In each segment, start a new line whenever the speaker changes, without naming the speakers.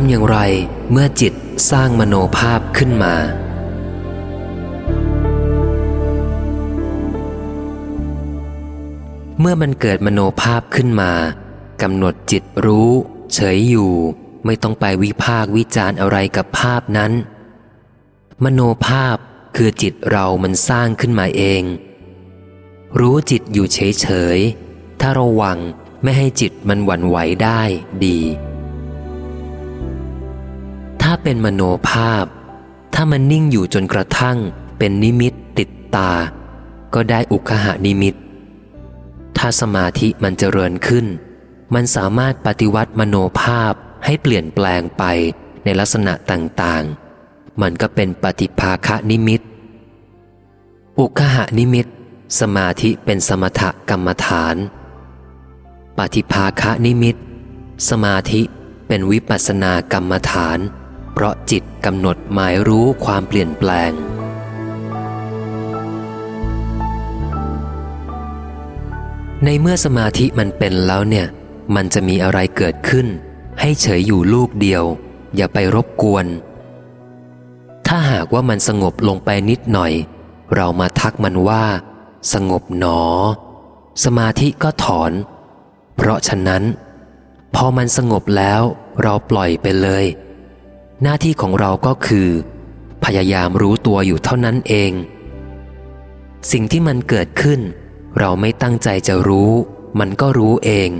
ำอย่างไรเมื่อจิตสร้างมโนภาพขึ้นมา เมื่อมันเกิดมโนภาพขึ้นมากำหนดจิตรู้ เฉยอยู่ ไม่ต้องไปวิพากวิจารอะไรกับภาพนั้น มโนภาพคือจิตเรามันสร้างขึ้นมาเอง รู้จิตอยู่เฉยๆถ้าระวังไม่ให้จิตมันหวั่นไหวได้ดี ถ้าเป็นมโนภาพ ถ้ามันนิ่งอยู่จนกระทั่ง เป็นนิมิตติดตา ก็ได้อุคหานิมิต ถ้าสมาธิมันเจริญขึ้น มันสามารถปฏิวัติมโนภาพให้เปลี่ยนแปลงไปในลักษณะต่างๆ มันก็เป็นปฏิภาคนิมิต อุคหานิมิต สมาธิเป็นสมถกรรมฐาน ปฏิภาคนิมิต สมาธิเป็นวิปัสสนากรรมฐาน เพราะจิตกำหนดหมายรู้ความเปลี่ยนแปลง ในเมื่อสมาธิมันเป็นแล้วเนี่ย มันจะมีอะไรเกิดขึ้น ให้เฉยอยู่ลูกเดียว อย่าไปรบกวน ถ้าหากว่ามันสงบลงไปนิดหน่อย เรามาทักมันว่า สงบหนอ สมาธิก็ถอน เพราะฉะนั้น พอมันสงบแล้วเราปล่อยไปเลย หน้าที่ของเราก็คือ พยายามรู้ตัวอยู่เท่านั้นเอง สิ่งที่มันเกิดขึ้น เราไม่ตั้งใจจะรู้ มันก็รู้เอง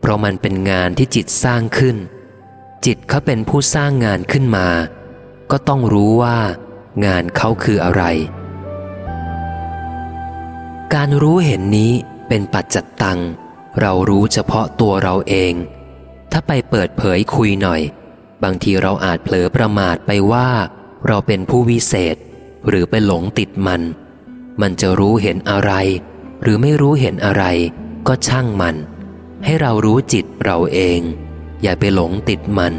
เพราะมันเป็นงานที่จิตสร้างขึ้น จิตเขาเป็นผู้สร้างงานขึ้นมา ก็ต้องรู้ว่า งานเขาคืออะไร การรู้เห็นนี้เป็นปัจจัตตัง เรารู้เฉพาะตัวเราเอง ถ้าไปเปิดเผยคุยหน่อย บางทีเราอาจเผลอประมาทไปว่า เราเป็นผู้วิเศษ หรือไปหลงติดมัน มันจะรู้เห็นอะไร หรือไม่รู้เห็นอะไร ก็ช่างมัน ให้เรารู้จิตเราเอง อย่าไปหลงติดมัน